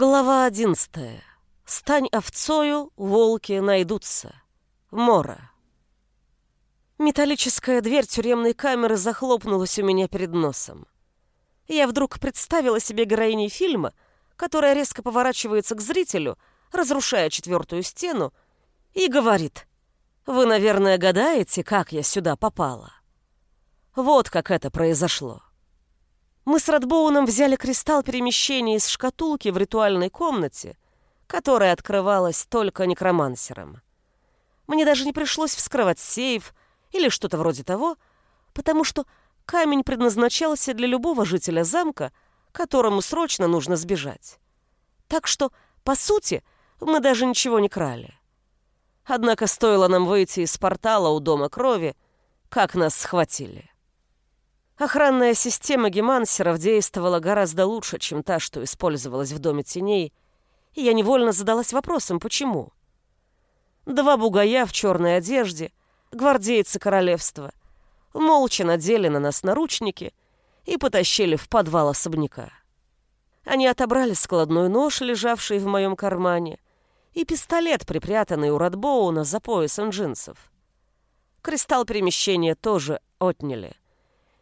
Глава одиннадцатая. Стань овцою, волки найдутся. Мора. Металлическая дверь тюремной камеры захлопнулась у меня перед носом. Я вдруг представила себе героиней фильма, которая резко поворачивается к зрителю, разрушая четвертую стену, и говорит, «Вы, наверное, гадаете, как я сюда попала». Вот как это произошло. Мы с Радбоуном взяли кристалл перемещения из шкатулки в ритуальной комнате, которая открывалась только некромансером. Мне даже не пришлось вскрывать сейф или что-то вроде того, потому что камень предназначался для любого жителя замка, которому срочно нужно сбежать. Так что, по сути, мы даже ничего не крали. Однако стоило нам выйти из портала у Дома Крови, как нас схватили. Охранная система гемансеров действовала гораздо лучше, чем та, что использовалась в Доме Теней, и я невольно задалась вопросом, почему. Два бугая в черной одежде, гвардейцы королевства, молча надели на нас наручники и потащили в подвал особняка. Они отобрали складной нож, лежавший в моем кармане, и пистолет, припрятанный у Радбоуна за поясом джинсов. Кристалл перемещения тоже отняли —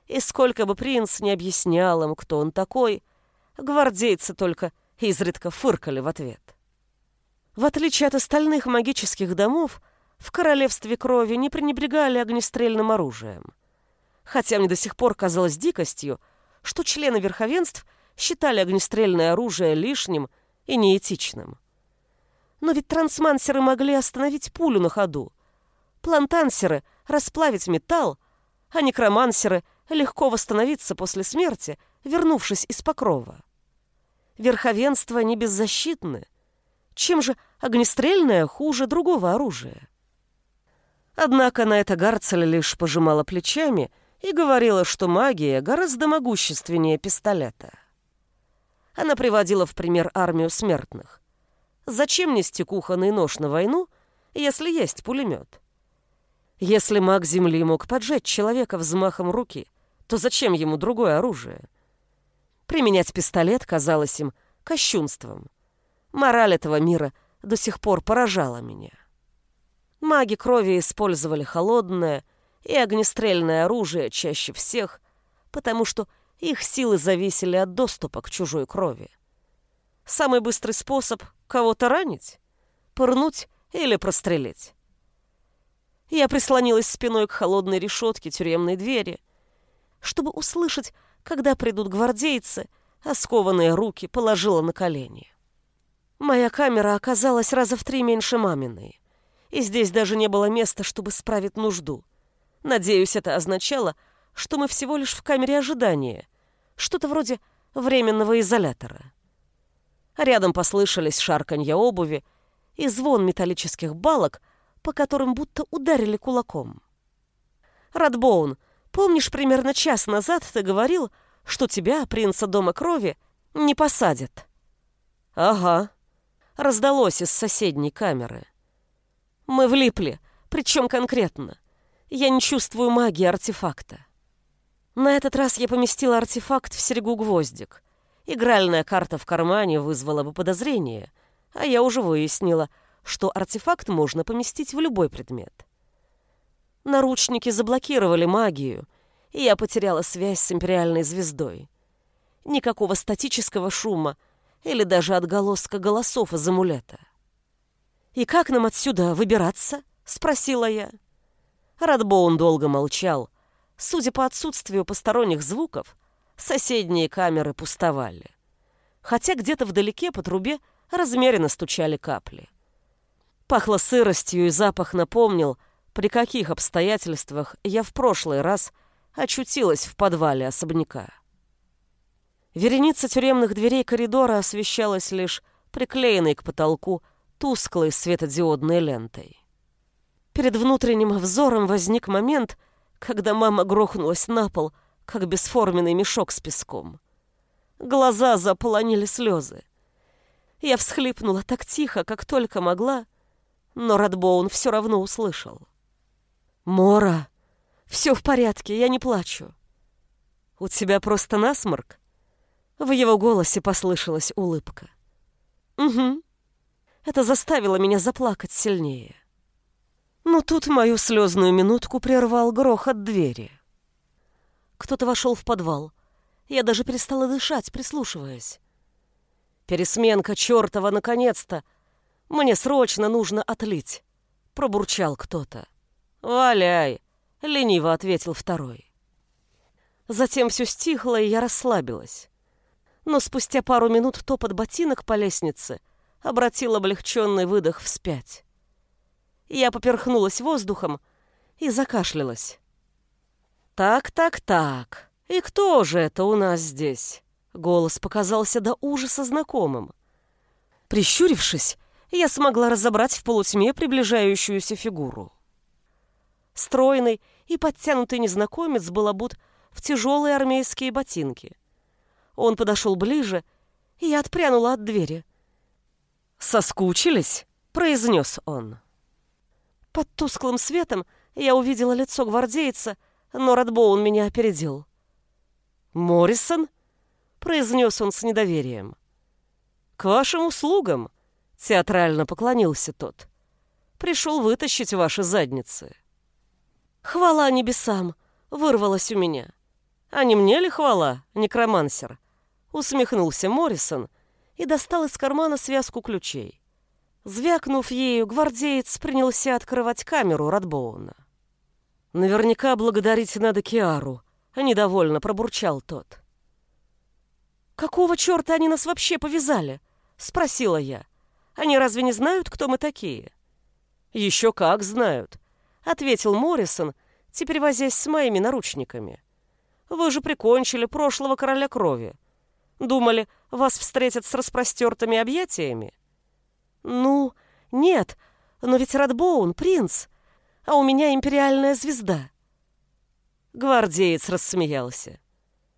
и сколько бы принц не объяснял им, кто он такой, гвардейцы только изредка фыркали в ответ. В отличие от остальных магических домов, в королевстве крови не пренебрегали огнестрельным оружием. Хотя мне до сих пор казалось дикостью, что члены верховенств считали огнестрельное оружие лишним и неэтичным. Но ведь трансмансеры могли остановить пулю на ходу, плантансеры — расплавить металл, а некромансеры — легко восстановиться после смерти, вернувшись из покрова. Верховенство не беззащитны. Чем же огнестрельное хуже другого оружия? Однако на это Гарцель лишь пожимала плечами и говорила, что магия гораздо могущественнее пистолета. Она приводила в пример армию смертных. Зачем нести кухонный нож на войну, если есть пулемет? Если маг Земли мог поджечь человека взмахом руки, то зачем ему другое оружие? Применять пистолет казалось им кощунством. Мораль этого мира до сих пор поражала меня. Маги крови использовали холодное и огнестрельное оружие чаще всех, потому что их силы зависели от доступа к чужой крови. Самый быстрый способ кого-то ранить — пырнуть или прострелить. Я прислонилась спиной к холодной решетке тюремной двери чтобы услышать, когда придут гвардейцы, а скованные руки положила на колени. Моя камера оказалась раза в три меньше маминой, и здесь даже не было места, чтобы справить нужду. Надеюсь, это означало, что мы всего лишь в камере ожидания, что-то вроде временного изолятора. Рядом послышались шарканья обуви и звон металлических балок, по которым будто ударили кулаком. Радбоун, Помнишь, примерно час назад ты говорил, что тебя, принца Дома Крови, не посадят?» «Ага», — раздалось из соседней камеры. «Мы влипли, причем конкретно. Я не чувствую магии артефакта». На этот раз я поместила артефакт в серьгу гвоздик. Игральная карта в кармане вызвала бы подозрение, а я уже выяснила, что артефакт можно поместить в любой предмет. Наручники заблокировали магию, и я потеряла связь с империальной звездой. Никакого статического шума или даже отголоска голосов из амулета. «И как нам отсюда выбираться?» — спросила я. Радбоун долго молчал. Судя по отсутствию посторонних звуков, соседние камеры пустовали. Хотя где-то вдалеке по трубе размеренно стучали капли. Пахло сыростью, и запах напомнил, при каких обстоятельствах я в прошлый раз очутилась в подвале особняка. Вереница тюремных дверей коридора освещалась лишь приклеенной к потолку тусклой светодиодной лентой. Перед внутренним взором возник момент, когда мама грохнулась на пол, как бесформенный мешок с песком. Глаза заполонили слезы. Я всхлипнула так тихо, как только могла, но Радбоун все равно услышал. «Мора, все в порядке, я не плачу». «У тебя просто насморк?» В его голосе послышалась улыбка. Угу. Это заставило меня заплакать сильнее. Но тут мою слезную минутку прервал грохот двери. Кто-то вошел в подвал. Я даже перестала дышать, прислушиваясь. «Пересменка чертова, наконец-то! Мне срочно нужно отлить!» — пробурчал кто-то. «Валяй!» — лениво ответил второй. Затем все стихло, и я расслабилась. Но спустя пару минут топот ботинок по лестнице обратил облегченный выдох вспять. Я поперхнулась воздухом и закашлялась. «Так, так, так. И кто же это у нас здесь?» Голос показался до ужаса знакомым. Прищурившись, я смогла разобрать в полутьме приближающуюся фигуру. Стройный и подтянутый незнакомец был обут в тяжелые армейские ботинки. Он подошел ближе, и я отпрянула от двери. «Соскучились?» — произнес он. Под тусклым светом я увидела лицо гвардейца, но Радбоун меня опередил. «Моррисон?» произнес он с недоверием. «К вашим услугам!» — театрально поклонился тот. «Пришел вытащить ваши задницы». «Хвала небесам!» — вырвалось у меня. «А не мне ли хвала, некромансер?» — усмехнулся Моррисон и достал из кармана связку ключей. Звякнув ею, гвардеец принялся открывать камеру Радбоуна. «Наверняка благодарить надо Киару», — недовольно пробурчал тот. «Какого черта они нас вообще повязали?» — спросила я. «Они разве не знают, кто мы такие?» «Еще как знают», — ответил Моррисон, теперь возясь с моими наручниками. «Вы же прикончили прошлого короля крови. Думали, вас встретят с распростертыми объятиями?» «Ну, нет, но ведь Радбоун — принц, а у меня империальная звезда». Гвардеец рассмеялся.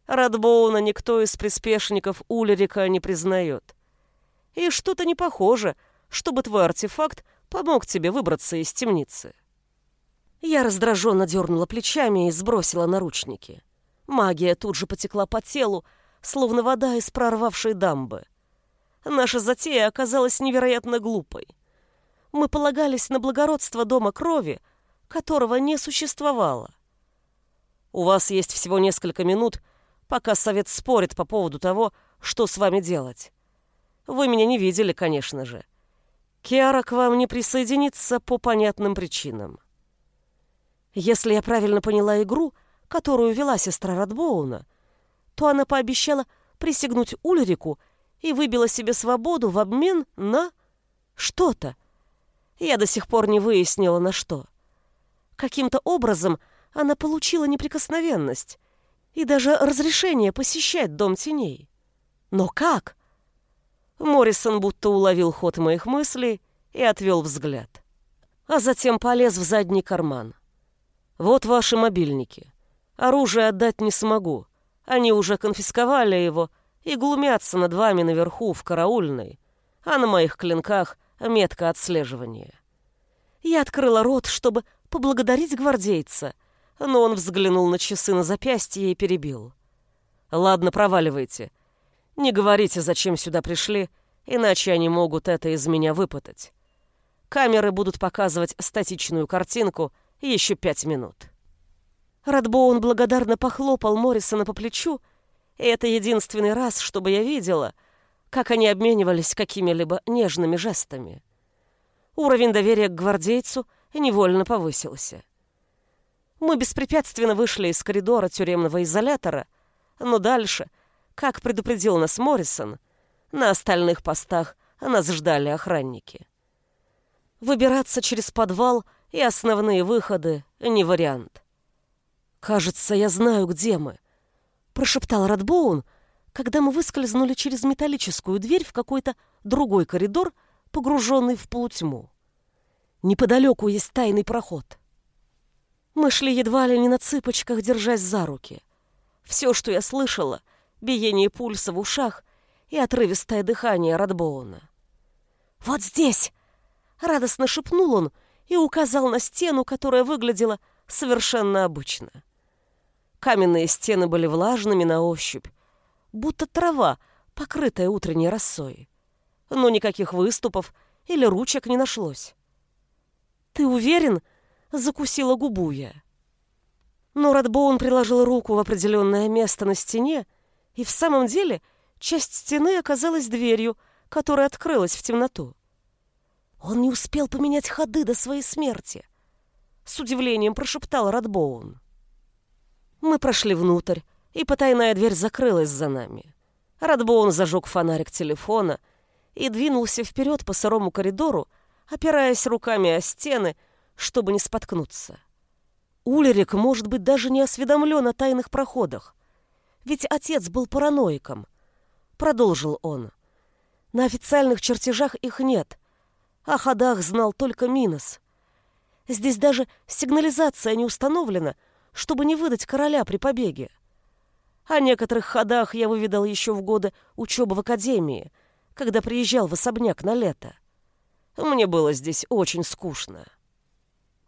Радбоуна никто из приспешников Улерика не признает. И что-то не похоже, чтобы твой артефакт помог тебе выбраться из темницы. Я раздраженно дернула плечами и сбросила наручники. Магия тут же потекла по телу, словно вода из прорвавшей дамбы. Наша затея оказалась невероятно глупой. Мы полагались на благородство дома крови, которого не существовало. У вас есть всего несколько минут, пока совет спорит по поводу того, что с вами делать. Вы меня не видели, конечно же. Киара к вам не присоединится по понятным причинам. Если я правильно поняла игру, которую вела сестра Радбоуна, то она пообещала присягнуть Ульрику и выбила себе свободу в обмен на что-то. Я до сих пор не выяснила, на что. Каким-то образом она получила неприкосновенность, и даже разрешение посещать Дом теней. Но как? Моррисон будто уловил ход моих мыслей и отвел взгляд. А затем полез в задний карман. «Вот ваши мобильники. Оружие отдать не смогу. Они уже конфисковали его и глумятся над вами наверху в караульной, а на моих клинках метка отслеживания». Я открыла рот, чтобы поблагодарить гвардейца — но он взглянул на часы на запястье и перебил. «Ладно, проваливайте. Не говорите, зачем сюда пришли, иначе они могут это из меня выпытать. Камеры будут показывать статичную картинку еще пять минут». Радбоун благодарно похлопал Моррисона по плечу, и это единственный раз, чтобы я видела, как они обменивались какими-либо нежными жестами. Уровень доверия к гвардейцу невольно повысился. Мы беспрепятственно вышли из коридора тюремного изолятора, но дальше, как предупредил нас Моррисон, на остальных постах нас ждали охранники. Выбираться через подвал и основные выходы — не вариант. «Кажется, я знаю, где мы», — прошептал Радбоун, когда мы выскользнули через металлическую дверь в какой-то другой коридор, погруженный в полутьму. Неподалеку есть тайный проход. Мы шли едва ли не на цыпочках, держась за руки. Все, что я слышала, биение пульса в ушах и отрывистое дыхание Радбоуна. «Вот здесь!» — радостно шепнул он и указал на стену, которая выглядела совершенно обычно. Каменные стены были влажными на ощупь, будто трава, покрытая утренней росой. но никаких выступов или ручек не нашлось. «Ты уверен?» — закусила губу я. Но Радбоун приложил руку в определенное место на стене, и в самом деле часть стены оказалась дверью, которая открылась в темноту. Он не успел поменять ходы до своей смерти. С удивлением прошептал Радбоун. Мы прошли внутрь, и потайная дверь закрылась за нами. Радбоун зажег фонарик телефона и двинулся вперед по сырому коридору, опираясь руками о стены, чтобы не споткнуться. Улерик, может быть, даже не осведомлен о тайных проходах. Ведь отец был параноиком. Продолжил он. На официальных чертежах их нет. О ходах знал только Минос. Здесь даже сигнализация не установлена, чтобы не выдать короля при побеге. О некоторых ходах я выведал еще в годы учебы в академии, когда приезжал в особняк на лето. Мне было здесь очень скучно.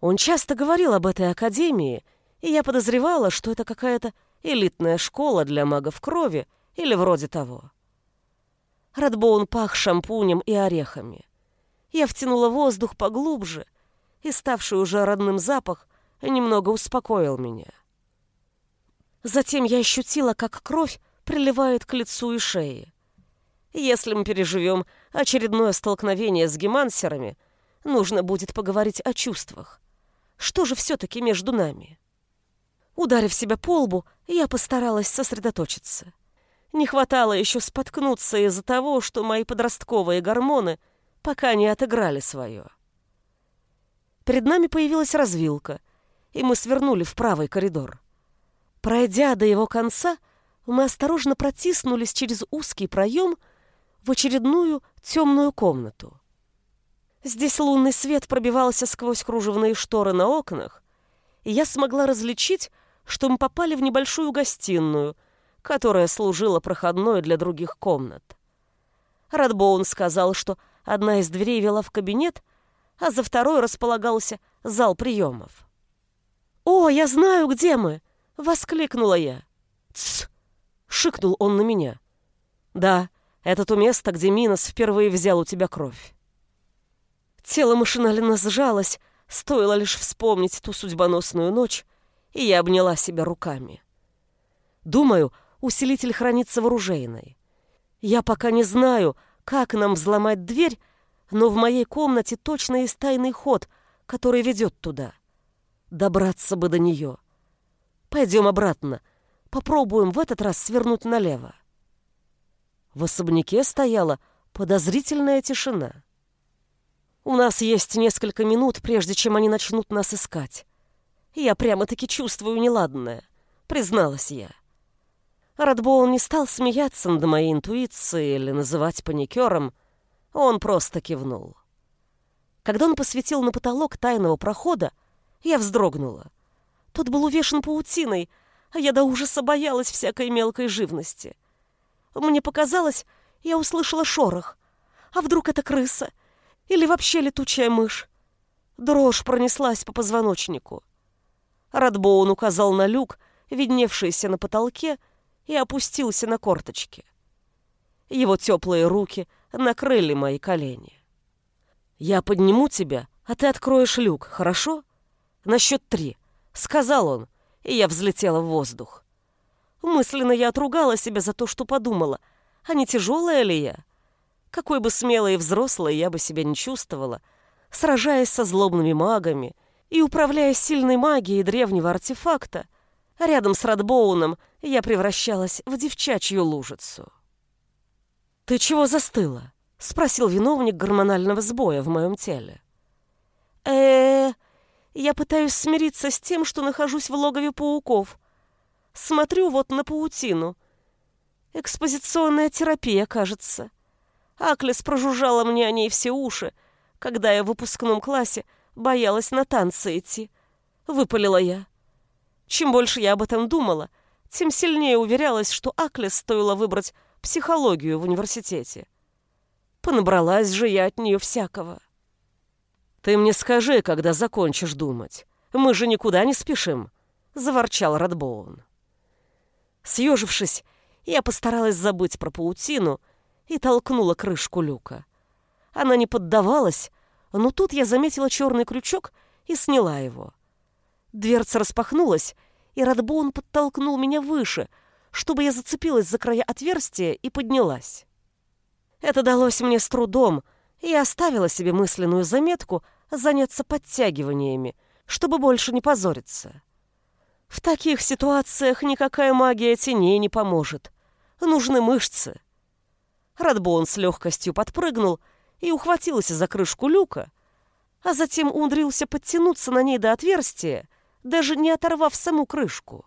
Он часто говорил об этой академии, и я подозревала, что это какая-то элитная школа для магов крови или вроде того. Радбоун пах шампунем и орехами. Я втянула воздух поглубже, и ставший уже родным запах немного успокоил меня. Затем я ощутила, как кровь приливает к лицу и шее. Если мы переживем очередное столкновение с гемансерами, нужно будет поговорить о чувствах. Что же все-таки между нами? Ударив себя по лбу, я постаралась сосредоточиться. Не хватало еще споткнуться из-за того, что мои подростковые гормоны пока не отыграли свое. Перед нами появилась развилка, и мы свернули в правый коридор. Пройдя до его конца, мы осторожно протиснулись через узкий проем в очередную темную комнату. Здесь лунный свет пробивался сквозь кружевные шторы на окнах, и я смогла различить, что мы попали в небольшую гостиную, которая служила проходной для других комнат. Радбоун сказал, что одна из дверей вела в кабинет, а за второй располагался зал приемов. «О, я знаю, где мы!» — воскликнула я. «Тсс!» — шикнул он на меня. «Да, это то место, где Минос впервые взял у тебя кровь». Тело машинально сжалось, стоило лишь вспомнить ту судьбоносную ночь, и я обняла себя руками. Думаю, усилитель хранится в оружейной. Я пока не знаю, как нам взломать дверь, но в моей комнате точно есть тайный ход, который ведет туда. Добраться бы до нее. Пойдем обратно. Попробуем в этот раз свернуть налево. В особняке стояла подозрительная тишина. У нас есть несколько минут, прежде чем они начнут нас искать. Я прямо-таки чувствую неладное, призналась я. Радбоун не стал смеяться над моей интуицией или называть паникером, он просто кивнул. Когда он посветил на потолок тайного прохода, я вздрогнула. Тот был увешан паутиной, а я до ужаса боялась всякой мелкой живности. Мне показалось, я услышала шорох. А вдруг это крыса? Или вообще летучая мышь. Дрожь пронеслась по позвоночнику. Радбоун указал на люк, видневшийся на потолке, и опустился на корточки. Его теплые руки накрыли мои колени. «Я подниму тебя, а ты откроешь люк, хорошо? На счет три», — сказал он, и я взлетела в воздух. Мысленно я отругала себя за то, что подумала, а не тяжелая ли я? Какой бы смелой и взрослой я бы себя не чувствовала, сражаясь со злобными магами и управляя сильной магией древнего артефакта, рядом с Радбоуном я превращалась в девчачью лужицу. «Ты чего застыла?» — спросил виновник гормонального сбоя в моем теле. э, -э я пытаюсь смириться с тем, что нахожусь в логове пауков. Смотрю вот на паутину. Экспозиционная терапия, кажется. Аклес прожужжала мне о ней все уши, когда я в выпускном классе боялась на танцы идти. Выпалила я. Чем больше я об этом думала, тем сильнее уверялась, что Аклес стоило выбрать психологию в университете. Понабралась же я от нее всякого. «Ты мне скажи, когда закончишь думать. Мы же никуда не спешим», — заворчал Радбоун. Съежившись, я постаралась забыть про паутину и толкнула крышку люка. она не поддавалась, но тут я заметила черный крючок и сняла его. Дверца распахнулась, и Радбоун подтолкнул меня выше, чтобы я зацепилась за края отверстия и поднялась. Это далось мне с трудом, и я оставила себе мысленную заметку заняться подтягиваниями, чтобы больше не позориться. В таких ситуациях никакая магия теней не поможет. Нужны мышцы. Радбоун с легкостью подпрыгнул и ухватился за крышку люка, а затем умудрился подтянуться на ней до отверстия, даже не оторвав саму крышку.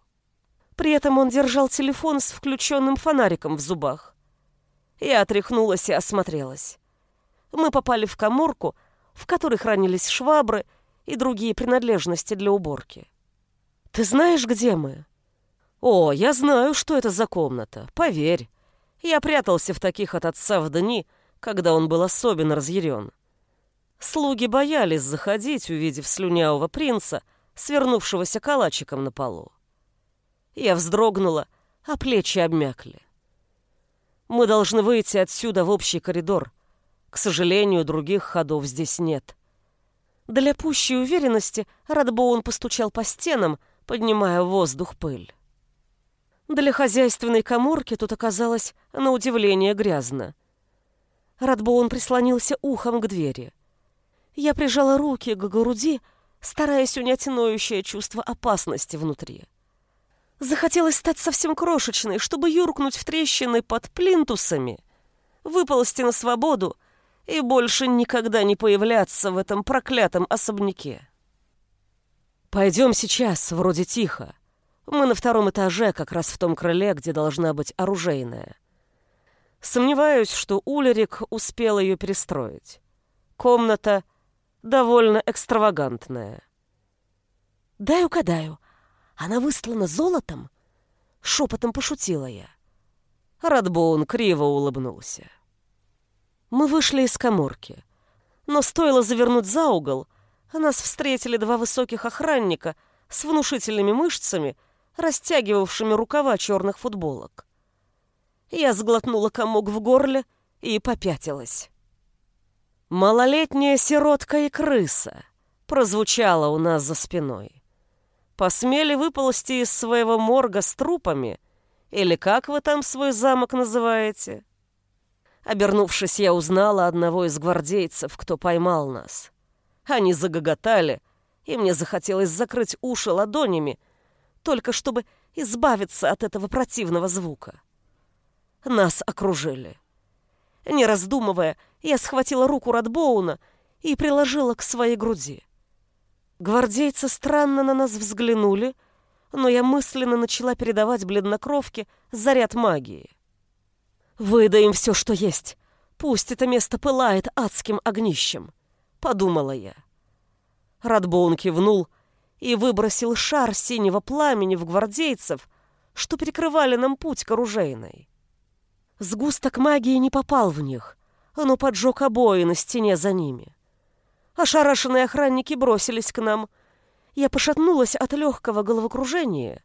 При этом он держал телефон с включенным фонариком в зубах. Я отряхнулась и осмотрелась. Мы попали в коморку, в которой хранились швабры и другие принадлежности для уборки. «Ты знаешь, где мы?» «О, я знаю, что это за комната, поверь. Я прятался в таких от отца в дни, когда он был особенно разъярен. Слуги боялись заходить, увидев слюнявого принца, свернувшегося калачиком на полу. Я вздрогнула, а плечи обмякли. Мы должны выйти отсюда в общий коридор. К сожалению, других ходов здесь нет. Для пущей уверенности Радбоун постучал по стенам, поднимая в воздух пыль. Для хозяйственной коморки тут оказалось, на удивление, грязно. Радбоун прислонился ухом к двери. Я прижала руки к груди, стараясь унять ноющее чувство опасности внутри. Захотелось стать совсем крошечной, чтобы юркнуть в трещины под плинтусами, выползти на свободу и больше никогда не появляться в этом проклятом особняке. «Пойдем сейчас, вроде тихо. Мы на втором этаже, как раз в том крыле, где должна быть оружейная. Сомневаюсь, что Улерик успел ее перестроить. Комната довольно экстравагантная». «Дай угадаю, она выслана золотом?» Шепотом пошутила я. Радбоун криво улыбнулся. Мы вышли из коморки. Но стоило завернуть за угол, нас встретили два высоких охранника с внушительными мышцами, растягивавшими рукава черных футболок. Я сглотнула комок в горле и попятилась. «Малолетняя сиротка и крыса» прозвучало у нас за спиной посмели выползти из своего морга с трупами? Или как вы там свой замок называете?» Обернувшись, я узнала одного из гвардейцев, кто поймал нас. Они загоготали, и мне захотелось закрыть уши ладонями, только чтобы избавиться от этого противного звука. Нас окружили. Не раздумывая, я схватила руку Радбоуна и приложила к своей груди. Гвардейцы странно на нас взглянули, но я мысленно начала передавать бледнокровке заряд магии. «Выдаем все, что есть. Пусть это место пылает адским огнищем», — подумала я. Радбоун кивнул и выбросил шар синего пламени в гвардейцев, что перекрывали нам путь к оружейной. Сгусток магии не попал в них, но поджег обои на стене за ними. Ошарашенные охранники бросились к нам. Я пошатнулась от легкого головокружения,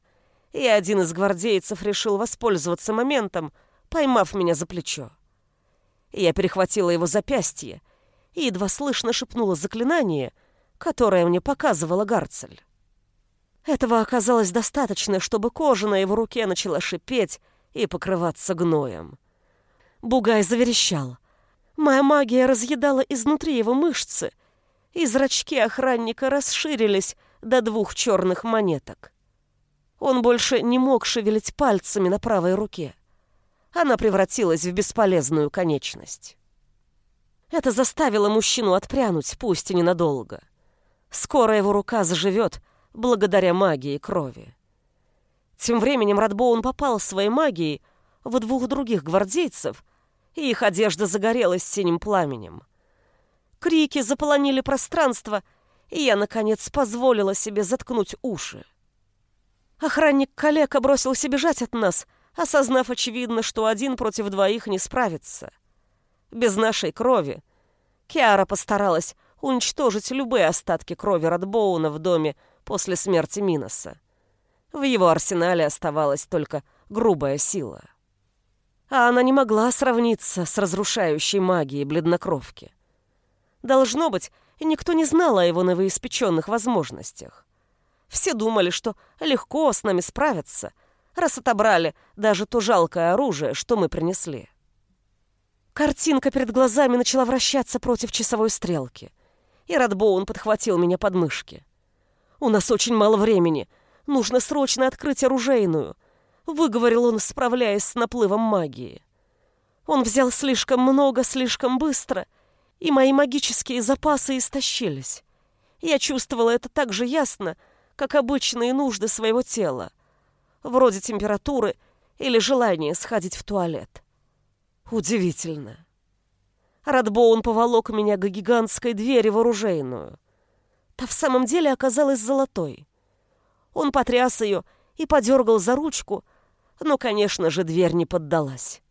и один из гвардейцев решил воспользоваться моментом, поймав меня за плечо. Я перехватила его запястье и едва слышно шепнула заклинание, которое мне показывала Гарцель. Этого оказалось достаточно, чтобы кожа на его руке начала шипеть и покрываться гноем. Бугай заверещал. Моя магия разъедала изнутри его мышцы — и зрачки охранника расширились до двух черных монеток. Он больше не мог шевелить пальцами на правой руке. Она превратилась в бесполезную конечность. Это заставило мужчину отпрянуть, пусть и ненадолго. Скоро его рука заживет благодаря магии крови. Тем временем Радбоун попал своей магией в двух других гвардейцев, и их одежда загорелась синим пламенем. Крики заполонили пространство, и я, наконец, позволила себе заткнуть уши. Охранник коллега бросился бежать от нас, осознав, очевидно, что один против двоих не справится. Без нашей крови Киара постаралась уничтожить любые остатки крови Радбоуна в доме после смерти Миноса. В его арсенале оставалась только грубая сила. А она не могла сравниться с разрушающей магией бледнокровки. Должно быть, никто не знал о его новоиспеченных возможностях. Все думали, что легко с нами справиться, раз отобрали даже то жалкое оружие, что мы принесли. Картинка перед глазами начала вращаться против часовой стрелки, и Радбоун подхватил меня под мышки. «У нас очень мало времени. Нужно срочно открыть оружейную», — выговорил он, справляясь с наплывом магии. Он взял слишком много, слишком быстро, и мои магические запасы истощились. Я чувствовала это так же ясно, как обычные нужды своего тела, вроде температуры или желания сходить в туалет. Удивительно. Радбоун поволок меня к гигантской двери в оружейную. Та в самом деле оказалась золотой. Он потряс ее и подергал за ручку, но, конечно же, дверь не поддалась.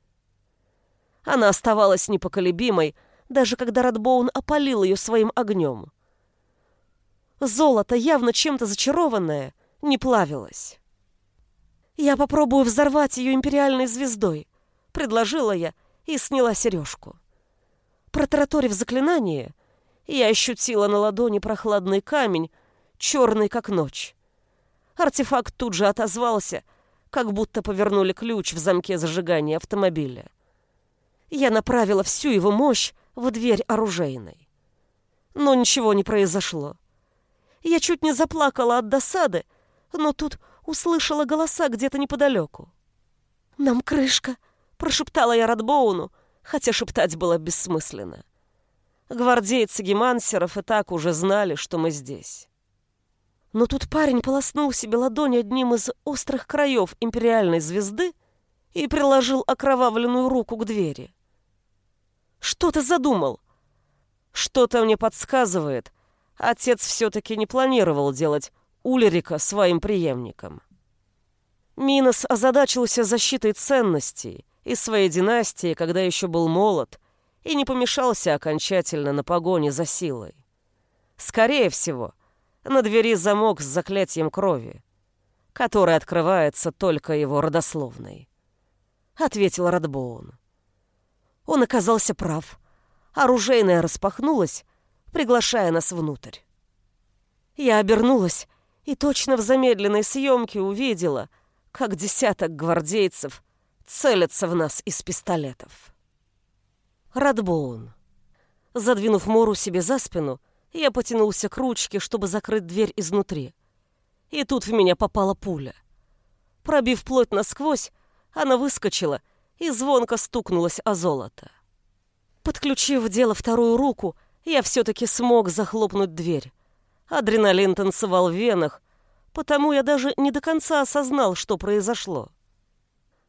Она оставалась непоколебимой, даже когда Радбоун опалил ее своим огнем. Золото, явно чем-то зачарованное, не плавилось. «Я попробую взорвать ее империальной звездой», — предложила я и сняла сережку. Протараторив заклинание, я ощутила на ладони прохладный камень, черный как ночь. Артефакт тут же отозвался, как будто повернули ключ в замке зажигания автомобиля. Я направила всю его мощь в дверь оружейной. Но ничего не произошло. Я чуть не заплакала от досады, но тут услышала голоса где-то неподалеку. «Нам крышка!» — прошептала я Радбоуну, хотя шептать было бессмысленно. Гвардейцы гемансеров и так уже знали, что мы здесь. Но тут парень полоснул себе ладонь одним из острых краев империальной звезды и приложил окровавленную руку к двери. «Что ты задумал?» «Что-то мне подсказывает, отец все-таки не планировал делать Улерика своим преемником. Минос озадачился защитой ценностей и своей династии, когда еще был молод, и не помешался окончательно на погоне за силой. Скорее всего, на двери замок с заклятием крови, который открывается только его родословной. Ответил Радбоун. Он оказался прав. Оружейная распахнулась, приглашая нас внутрь. Я обернулась и точно в замедленной съемке увидела, как десяток гвардейцев целятся в нас из пистолетов. Радбоун. Задвинув Мору себе за спину, я потянулся к ручке, чтобы закрыть дверь изнутри. И тут в меня попала пуля. Пробив плоть насквозь, она выскочила и звонко стукнулась о золото. Подключив дело вторую руку, я все-таки смог захлопнуть дверь. Адреналин танцевал в венах, потому я даже не до конца осознал, что произошло.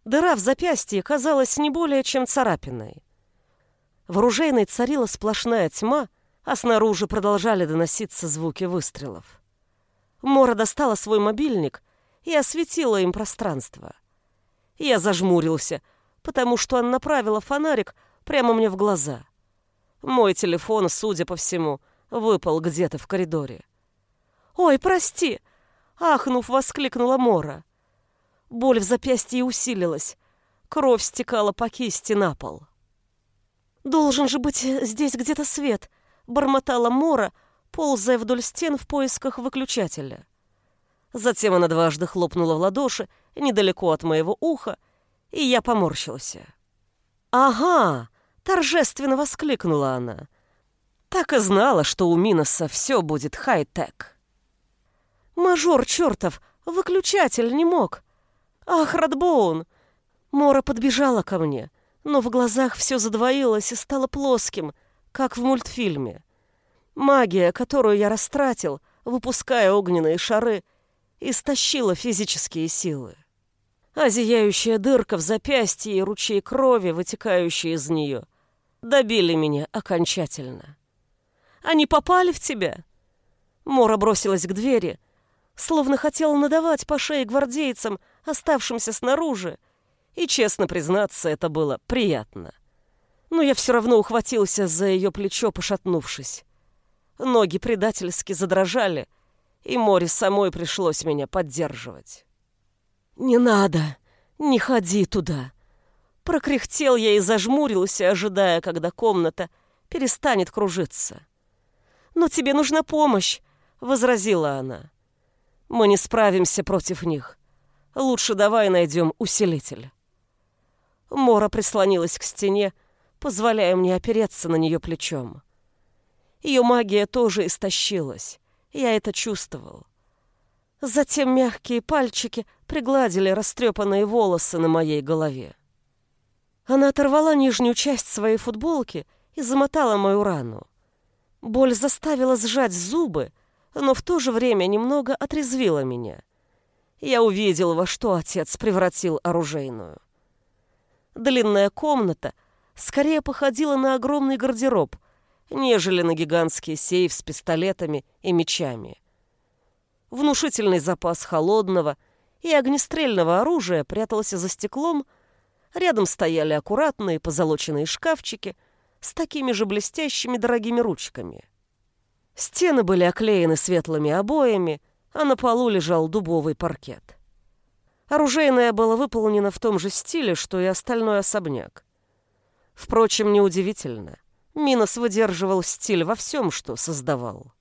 Дыра в запястье казалась не более чем царапиной. В оружейной царила сплошная тьма, а снаружи продолжали доноситься звуки выстрелов. Мора достала свой мобильник и осветила им пространство. Я зажмурился, потому что она направила фонарик прямо мне в глаза. Мой телефон, судя по всему, выпал где-то в коридоре. «Ой, прости!» — ахнув, воскликнула Мора. Боль в запястье усилилась. Кровь стекала по кисти на пол. «Должен же быть здесь где-то свет», — бормотала Мора, ползая вдоль стен в поисках выключателя. Затем она дважды хлопнула в ладоши недалеко от моего уха, и я поморщился. «Ага!» — торжественно воскликнула она. Так и знала, что у Миноса все будет хай-тек. «Мажор чертов, выключатель не мог!» «Ах, Радбоун!» Мора подбежала ко мне, но в глазах все задвоилось и стало плоским, как в мультфильме. Магия, которую я растратил, выпуская огненные шары, истощила физические силы а зияющая дырка в запястье и ручей крови, вытекающие из нее, добили меня окончательно. «Они попали в тебя?» Мора бросилась к двери, словно хотела надавать по шее гвардейцам, оставшимся снаружи, и, честно признаться, это было приятно. Но я все равно ухватился за ее плечо, пошатнувшись. Ноги предательски задрожали, и море самой пришлось меня поддерживать. «Не надо! Не ходи туда!» Прокряхтел я и зажмурился, ожидая, когда комната перестанет кружиться. «Но тебе нужна помощь», — возразила она. «Мы не справимся против них. Лучше давай найдем усилитель». Мора прислонилась к стене, позволяя мне опереться на нее плечом. Ее магия тоже истощилась. Я это чувствовал. Затем мягкие пальчики пригладили растрепанные волосы на моей голове. Она оторвала нижнюю часть своей футболки и замотала мою рану. Боль заставила сжать зубы, но в то же время немного отрезвила меня. Я увидел, во что отец превратил оружейную. Длинная комната скорее походила на огромный гардероб, нежели на гигантский сейф с пистолетами и мечами. Внушительный запас холодного и огнестрельного оружия прятался за стеклом, рядом стояли аккуратные позолоченные шкафчики с такими же блестящими дорогими ручками. Стены были оклеены светлыми обоями, а на полу лежал дубовый паркет. Оружейное было выполнено в том же стиле, что и остальной особняк. Впрочем, неудивительно. Минос выдерживал стиль во всем, что создавал.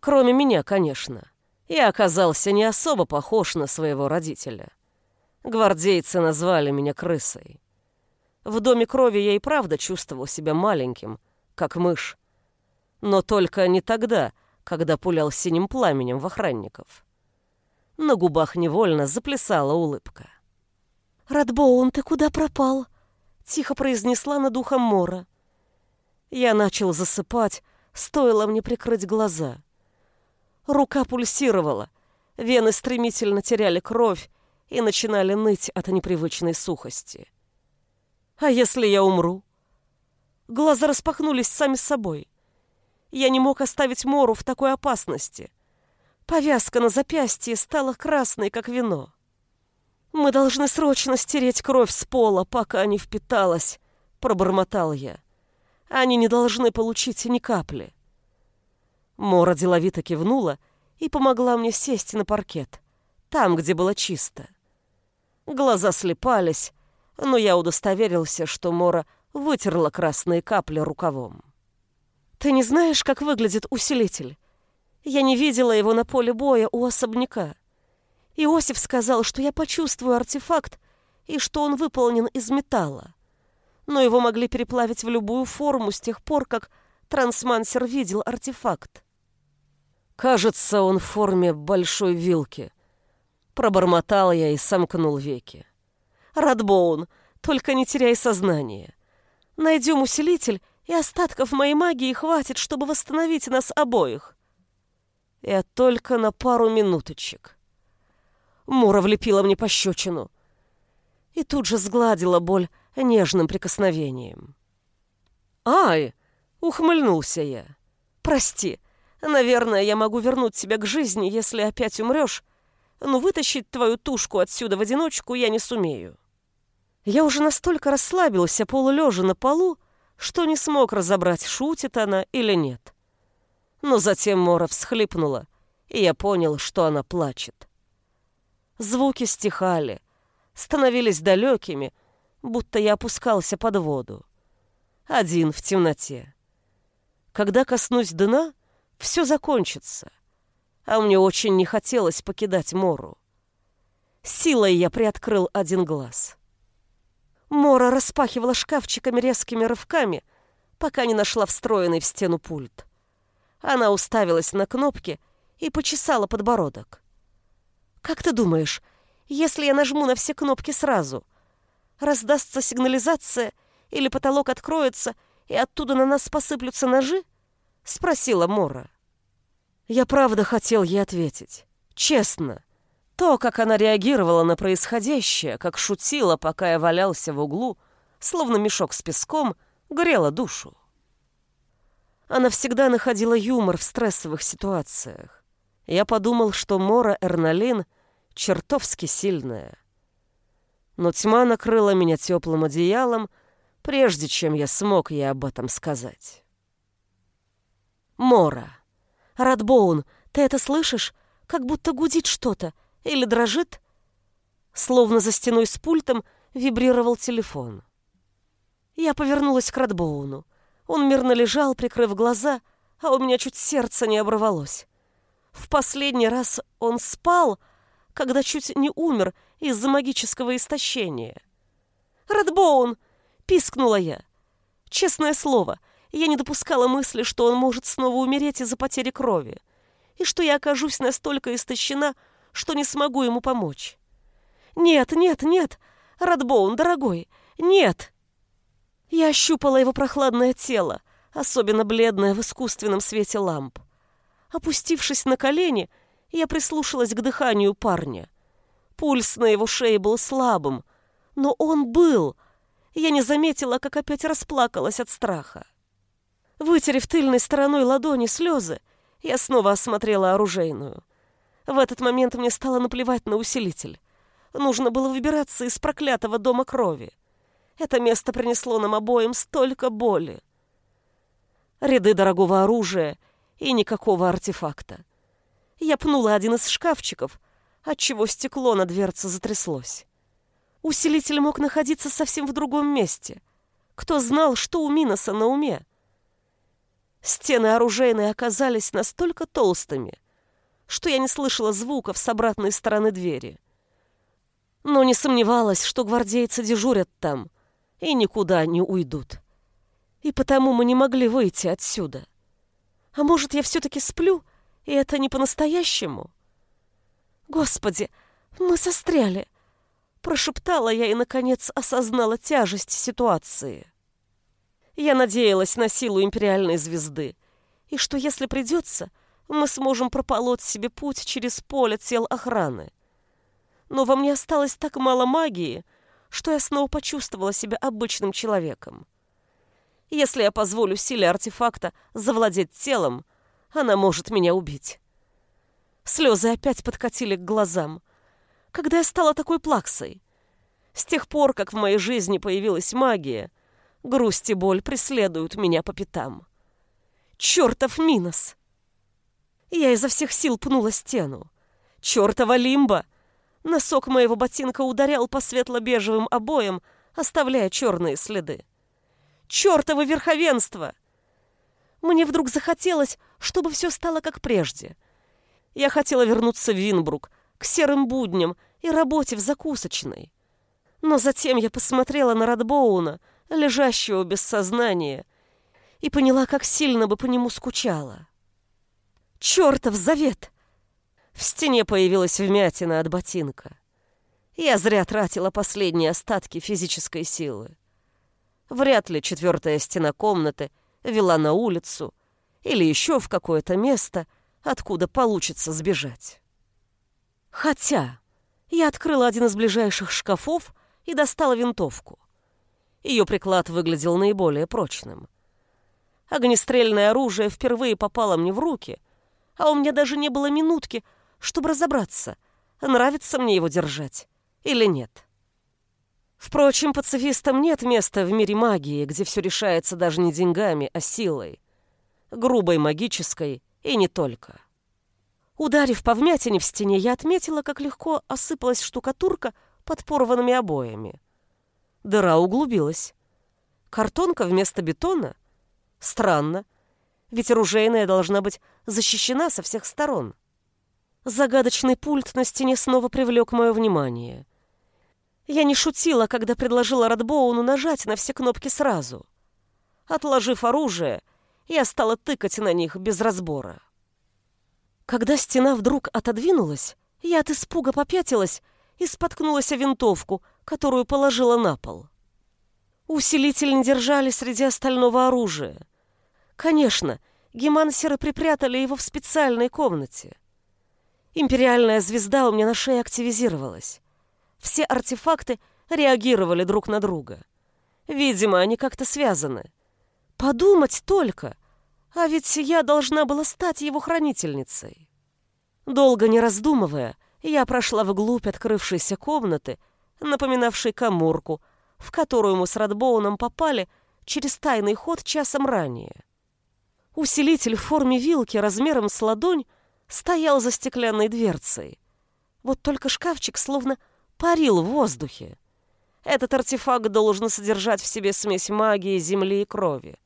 Кроме меня, конечно. Я оказался не особо похож на своего родителя. Гвардейцы назвали меня крысой. В доме крови я и правда чувствовал себя маленьким, как мышь. Но только не тогда, когда пулял синим пламенем в охранников. На губах невольно заплясала улыбка. «Радбоун, ты куда пропал?» — тихо произнесла над ухом Мора. Я начал засыпать, стоило мне прикрыть глаза. Рука пульсировала, вены стремительно теряли кровь и начинали ныть от непривычной сухости. А если я умру? Глаза распахнулись сами собой. Я не мог оставить Мору в такой опасности. Повязка на запястье стала красной, как вино. «Мы должны срочно стереть кровь с пола, пока не впиталась», — пробормотал я. «Они не должны получить ни капли». Мора деловито кивнула и помогла мне сесть на паркет, там, где было чисто. Глаза слепались, но я удостоверился, что Мора вытерла красные капли рукавом. «Ты не знаешь, как выглядит усилитель?» Я не видела его на поле боя у особняка. Иосиф сказал, что я почувствую артефакт и что он выполнен из металла. Но его могли переплавить в любую форму с тех пор, как трансмансер видел артефакт. Кажется, он в форме большой вилки. Пробормотал я и сомкнул веки. Радбоун, только не теряй сознание. Найдем усилитель, и остатков моей магии хватит, чтобы восстановить нас обоих. Я только на пару минуточек. Мура влепила мне пощечину и тут же сгладила боль нежным прикосновением. «Ай!» — ухмыльнулся я. «Прости, наверное, я могу вернуть тебя к жизни, если опять умрешь, но вытащить твою тушку отсюда в одиночку я не сумею». Я уже настолько расслабился полулежа на полу, что не смог разобрать, шутит она или нет. Но затем Мора всхлипнула, и я понял, что она плачет. Звуки стихали, становились далекими, будто я опускался под воду. Один в темноте. Когда коснусь дна, все закончится, а мне очень не хотелось покидать Мору. Силой я приоткрыл один глаз. Мора распахивала шкафчиками резкими рывками, пока не нашла встроенный в стену пульт. Она уставилась на кнопки и почесала подбородок. «Как ты думаешь, если я нажму на все кнопки сразу, раздастся сигнализация или потолок откроется, и оттуда на нас посыплются ножи?» — спросила Мора. Я правда хотел ей ответить. Честно. То, как она реагировала на происходящее, как шутила, пока я валялся в углу, словно мешок с песком, грело душу. Она всегда находила юмор в стрессовых ситуациях. Я подумал, что Мора Эрналин чертовски сильная. Но тьма накрыла меня теплым одеялом, прежде чем я смог ей об этом сказать. Мора. Радбоун, ты это слышишь? Как будто гудит что-то. Или дрожит? Словно за стеной с пультом вибрировал телефон. Я повернулась к Радбоуну. Он мирно лежал, прикрыв глаза, а у меня чуть сердце не оборвалось. В последний раз он спал, когда чуть не умер из-за магического истощения. «Редбоун!» — пискнула я. Честное слово, я не допускала мысли, что он может снова умереть из-за потери крови, и что я окажусь настолько истощена, что не смогу ему помочь. «Нет, нет, нет! Радбоун, дорогой, нет!» Я ощупала его прохладное тело, особенно бледное в искусственном свете ламп. Опустившись на колени, я прислушалась к дыханию парня. Пульс на его шее был слабым, но он был. Я не заметила, как опять расплакалась от страха. Вытерев тыльной стороной ладони слезы, я снова осмотрела оружейную. В этот момент мне стало наплевать на усилитель. Нужно было выбираться из проклятого дома крови. Это место принесло нам обоим столько боли. Ряды дорогого оружия и никакого артефакта. Я пнула один из шкафчиков, отчего стекло на дверце затряслось. Усилитель мог находиться совсем в другом месте. Кто знал, что у Миноса на уме? Стены оружейной оказались настолько толстыми, что я не слышала звуков с обратной стороны двери. Но не сомневалась, что гвардейцы дежурят там и никуда не уйдут. И потому мы не могли выйти отсюда. А может, я все-таки сплю, и это не по-настоящему? Господи, мы застряли. Прошептала я и, наконец, осознала тяжесть ситуации. Я надеялась на силу империальной звезды, и что, если придется, мы сможем прополоть себе путь через поле тел охраны. Но во мне осталось так мало магии, что я снова почувствовала себя обычным человеком. Если я позволю силе артефакта завладеть телом, она может меня убить. Слезы опять подкатили к глазам. Когда я стала такой плаксой? С тех пор, как в моей жизни появилась магия, Грусть и боль преследуют меня по пятам. Чертов Минос! Я изо всех сил пнула стену. Чертова лимба! Носок моего ботинка ударял по светло-бежевым обоям, оставляя черные следы. Чертово верховенство! Мне вдруг захотелось, чтобы все стало как прежде. Я хотела вернуться в Винбрук, к серым будням и работе в закусочной. Но затем я посмотрела на Радбоуна, лежащего без сознания, и поняла, как сильно бы по нему скучала. «Чертов завет!» В стене появилась вмятина от ботинка. Я зря тратила последние остатки физической силы. Вряд ли четвертая стена комнаты вела на улицу или еще в какое-то место, откуда получится сбежать. Хотя я открыла один из ближайших шкафов и достала винтовку. Ее приклад выглядел наиболее прочным. Огнестрельное оружие впервые попало мне в руки, а у меня даже не было минутки, чтобы разобраться, нравится мне его держать или нет. Впрочем, пацифистам нет места в мире магии, где все решается даже не деньгами, а силой. Грубой, магической и не только. Ударив по вмятине в стене, я отметила, как легко осыпалась штукатурка под порванными обоями. Дыра углубилась. Картонка вместо бетона? Странно, ведь оружейная должна быть защищена со всех сторон. Загадочный пульт на стене снова привлек мое внимание. Я не шутила, когда предложила Радбоуну нажать на все кнопки сразу. Отложив оружие, я стала тыкать на них без разбора. Когда стена вдруг отодвинулась, я от испуга попятилась и споткнулась о винтовку, которую положила на пол. Усилитель не держали среди остального оружия. Конечно, гемансеры припрятали его в специальной комнате. Империальная звезда у меня на шее активизировалась. Все артефакты реагировали друг на друга. Видимо, они как-то связаны. Подумать только! А ведь я должна была стать его хранительницей. Долго не раздумывая, я прошла вглубь открывшейся комнаты, напоминавшей каморку, в которую мы с Радбоуном попали через тайный ход часом ранее. Усилитель в форме вилки размером с ладонь стоял за стеклянной дверцей. Вот только шкафчик словно парил в воздухе. Этот артефакт должен содержать в себе смесь магии, земли и крови.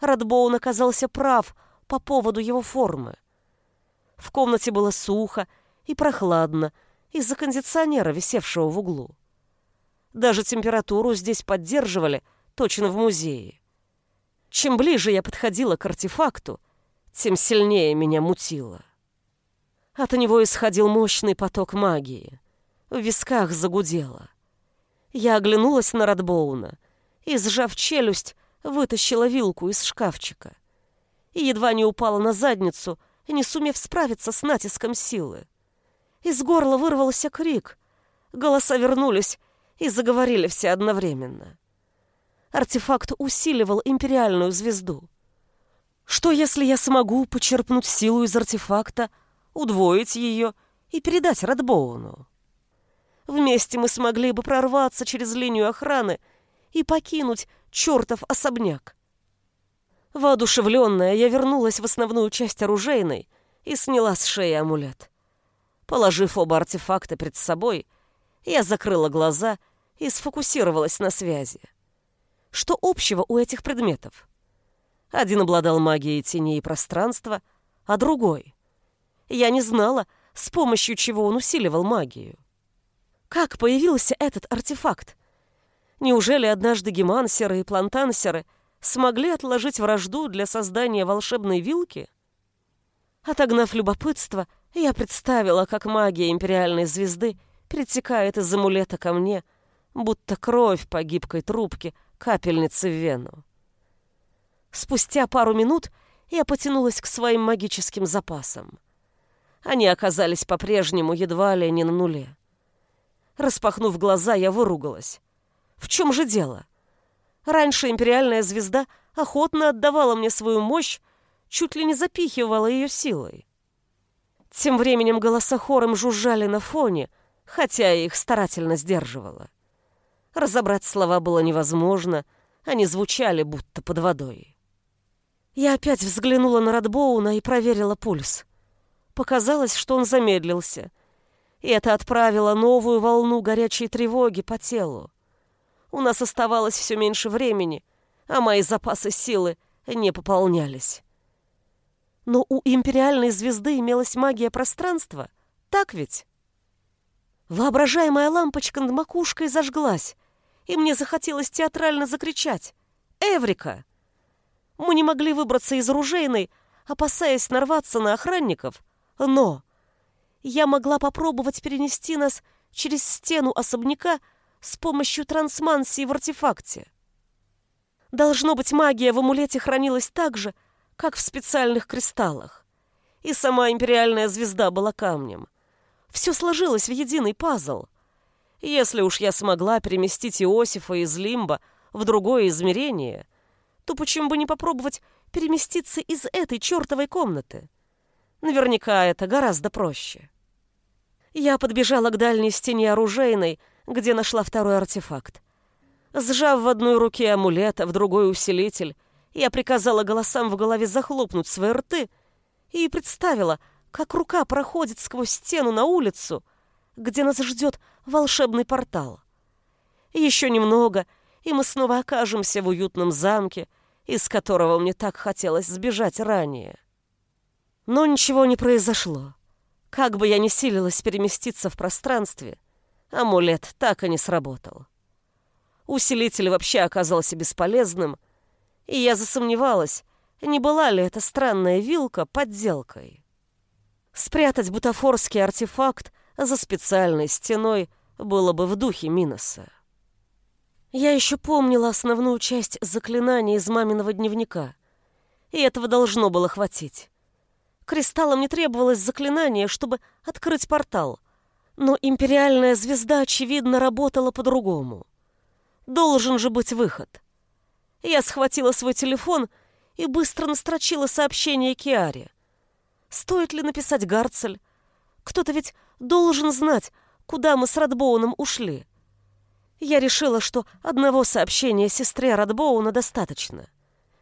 Радбоун оказался прав по поводу его формы. В комнате было сухо и прохладно из-за кондиционера, висевшего в углу. Даже температуру здесь поддерживали, точно в музее. Чем ближе я подходила к артефакту, тем сильнее меня мутило. От него исходил мощный поток магии. В висках загудело. Я оглянулась на Радбоуна и, сжав челюсть, вытащила вилку из шкафчика. И едва не упала на задницу, не сумев справиться с натиском силы. Из горла вырвался крик. Голоса вернулись и заговорили все одновременно. Артефакт усиливал империальную звезду. Что, если я смогу почерпнуть силу из артефакта, удвоить ее и передать Радбоуну? Вместе мы смогли бы прорваться через линию охраны и покинуть чертов особняк. Воодушевленная, я вернулась в основную часть оружейной и сняла с шеи амулет. Положив оба артефакта перед собой, я закрыла глаза и сфокусировалась на связи. Что общего у этих предметов? Один обладал магией теней и пространства, а другой... Я не знала, с помощью чего он усиливал магию. Как появился этот артефакт? Неужели однажды гемансеры и плантансеры смогли отложить вражду для создания волшебной вилки? Отогнав любопытство, я представила, как магия империальной звезды перетекает из амулета ко мне, будто кровь по гибкой трубке капельницы в вену. Спустя пару минут я потянулась к своим магическим запасам. Они оказались по-прежнему едва ли не на нуле. Распахнув глаза, я выругалась. В чем же дело? Раньше империальная звезда охотно отдавала мне свою мощь, чуть ли не запихивала ее силой. Тем временем голоса хором жужжали на фоне, хотя я их старательно сдерживала. Разобрать слова было невозможно, они звучали будто под водой. Я опять взглянула на Радбоуна и проверила пульс. Показалось, что он замедлился, и это отправило новую волну горячей тревоги по телу. У нас оставалось все меньше времени, а мои запасы силы не пополнялись. Но у империальной звезды имелась магия пространства, так ведь? Воображаемая лампочка над макушкой зажглась, и мне захотелось театрально закричать «Эврика!». Мы не могли выбраться из оружейной, опасаясь нарваться на охранников, но я могла попробовать перенести нас через стену особняка с помощью трансмансии в артефакте. Должно быть, магия в амулете хранилась так же, как в специальных кристаллах. И сама империальная звезда была камнем. Все сложилось в единый пазл. Если уж я смогла переместить Иосифа из Лимба в другое измерение, то почему бы не попробовать переместиться из этой чертовой комнаты? Наверняка это гораздо проще. Я подбежала к дальней стене оружейной, где нашла второй артефакт. Сжав в одной руке амулет, а в другой усилитель, я приказала голосам в голове захлопнуть свои рты и представила, как рука проходит сквозь стену на улицу, где нас ждет волшебный портал. Еще немного, и мы снова окажемся в уютном замке, из которого мне так хотелось сбежать ранее. Но ничего не произошло. Как бы я ни силилась переместиться в пространстве — Амулет так и не сработал. Усилитель вообще оказался бесполезным, и я засомневалась, не была ли эта странная вилка подделкой. Спрятать бутафорский артефакт за специальной стеной было бы в духе Миноса. Я еще помнила основную часть заклинания из маминого дневника, и этого должно было хватить. Кристаллам не требовалось заклинание, чтобы открыть портал — но империальная звезда, очевидно, работала по-другому. Должен же быть выход. Я схватила свой телефон и быстро настрочила сообщение Киаре. Стоит ли написать Гарцель? Кто-то ведь должен знать, куда мы с Радбоуном ушли. Я решила, что одного сообщения сестре Радбоуна достаточно.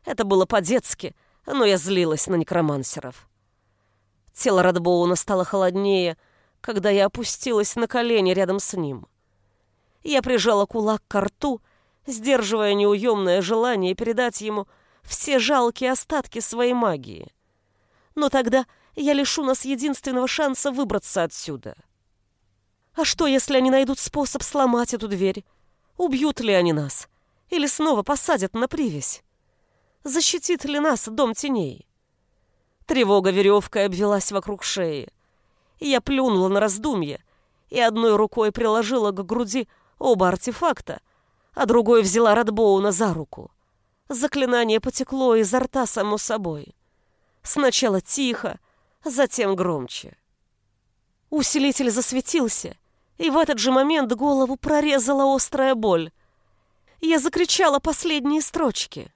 Это было по-детски, но я злилась на некромансеров. Тело Радбоуна стало холоднее, когда я опустилась на колени рядом с ним. Я прижала кулак к рту, сдерживая неуемное желание передать ему все жалкие остатки своей магии. Но тогда я лишу нас единственного шанса выбраться отсюда. А что, если они найдут способ сломать эту дверь? Убьют ли они нас? Или снова посадят на привязь? Защитит ли нас дом теней? Тревога веревкой обвелась вокруг шеи. Я плюнула на раздумье и одной рукой приложила к груди оба артефакта, а другой взяла Радбоуна за руку. Заклинание потекло изо рта само собой. Сначала тихо, затем громче. Усилитель засветился, и в этот же момент голову прорезала острая боль. Я закричала последние строчки.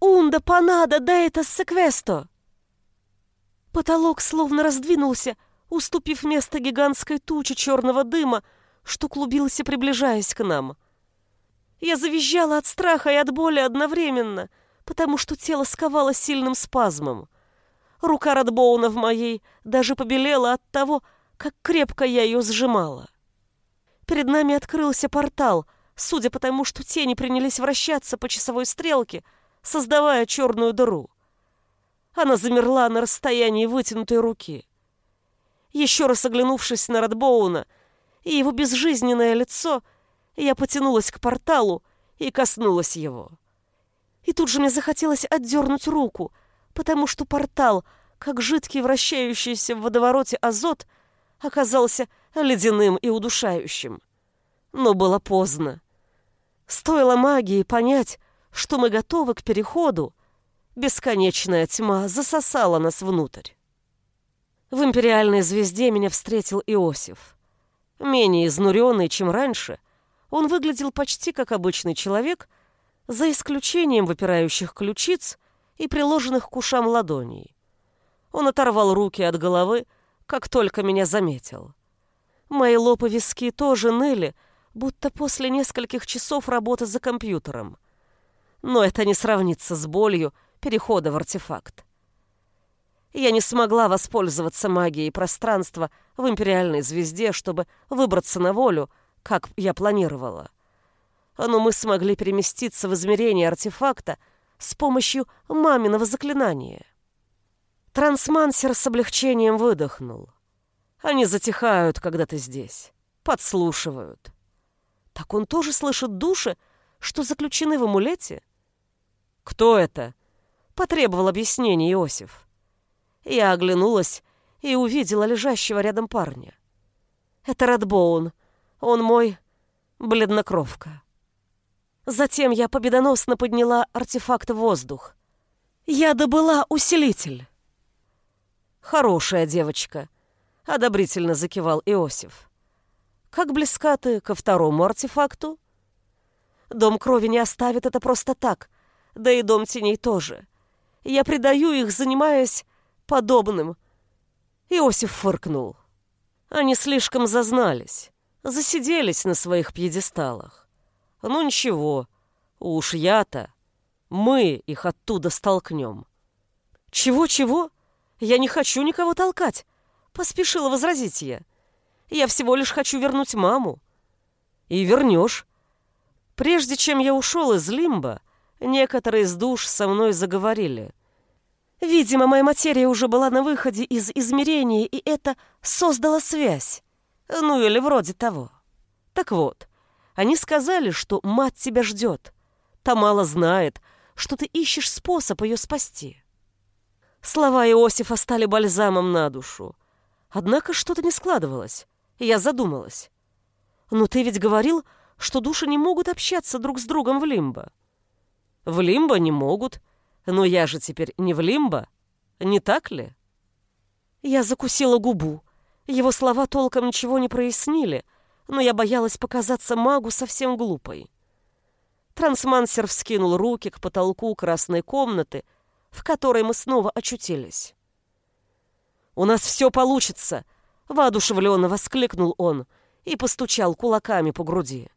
«Унда панада да это секвесто!» Потолок словно раздвинулся, уступив место гигантской туче черного дыма, что клубился, приближаясь к нам. Я завизжала от страха и от боли одновременно, потому что тело сковало сильным спазмом. Рука Радбоуна в моей даже побелела от того, как крепко я ее сжимала. Перед нами открылся портал, судя по тому, что тени принялись вращаться по часовой стрелке, создавая черную дыру. Она замерла на расстоянии вытянутой руки. Еще раз оглянувшись на Радбоуна и его безжизненное лицо, я потянулась к порталу и коснулась его. И тут же мне захотелось отдернуть руку, потому что портал, как жидкий вращающийся в водовороте азот, оказался ледяным и удушающим. Но было поздно. Стоило магии понять, что мы готовы к переходу, бесконечная тьма засосала нас внутрь. В империальной звезде меня встретил Иосиф. Менее изнуренный, чем раньше, он выглядел почти как обычный человек, за исключением выпирающих ключиц и приложенных к ушам ладоней. Он оторвал руки от головы, как только меня заметил. Мои лоб и виски тоже ныли, будто после нескольких часов работы за компьютером. Но это не сравнится с болью перехода в артефакт я не смогла воспользоваться магией пространства в империальной звезде, чтобы выбраться на волю, как я планировала. Но мы смогли переместиться в измерение артефакта с помощью маминого заклинания. Трансмансер с облегчением выдохнул. Они затихают, когда ты здесь, подслушивают. Так он тоже слышит души, что заключены в амулете? Кто это? Потребовал объяснения Иосиф. Я оглянулась и увидела лежащего рядом парня. Это Радбоун. Он мой бледнокровка. Затем я победоносно подняла артефакт в воздух. Я добыла усилитель. Хорошая девочка, одобрительно закивал Иосиф. Как близка ты ко второму артефакту? Дом крови не оставит это просто так, да и дом теней тоже. Я предаю их, занимаясь подобным. Иосиф фыркнул. Они слишком зазнались, засиделись на своих пьедесталах. Ну ничего, уж я-то, мы их оттуда столкнем. Чего-чего? Я не хочу никого толкать, поспешила возразить я. Я всего лишь хочу вернуть маму. И вернешь. Прежде чем я ушел из Лимба, некоторые из душ со мной заговорили. Видимо, моя материя уже была на выходе из измерения, и это создало связь. Ну или вроде того. Так вот, они сказали, что мать тебя ждет. Тамала знает, что ты ищешь способ ее спасти. Слова Иосифа стали бальзамом на душу. Однако что-то не складывалось. Я задумалась. Но ты ведь говорил, что души не могут общаться друг с другом в лимбо. В лимбо не могут, но я же теперь не в лимбо, не так ли? Я закусила губу. Его слова толком ничего не прояснили, но я боялась показаться магу совсем глупой. Трансмансер вскинул руки к потолку красной комнаты, в которой мы снова очутились. «У нас все получится!» — воодушевленно воскликнул он и постучал кулаками по груди.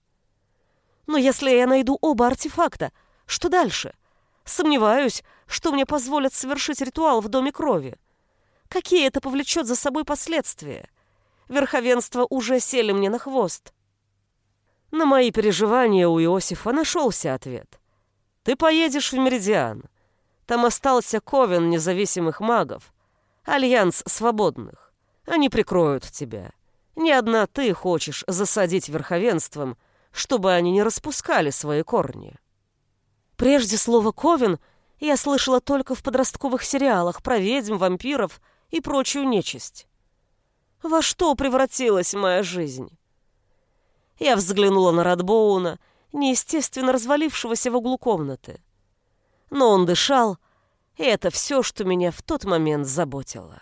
«Но если я найду оба артефакта, что дальше? Сомневаюсь, что мне позволят совершить ритуал в Доме Крови. Какие это повлечет за собой последствия? Верховенство уже сели мне на хвост. На мои переживания у Иосифа нашелся ответ. Ты поедешь в Меридиан. Там остался ковен независимых магов, альянс свободных. Они прикроют тебя. Ни одна ты хочешь засадить верховенством, чтобы они не распускали свои корни. Прежде слово «ковен» я слышала только в подростковых сериалах про ведьм, вампиров и прочую нечисть. Во что превратилась моя жизнь? Я взглянула на Радбоуна, неестественно развалившегося в углу комнаты. Но он дышал, и это все, что меня в тот момент заботило.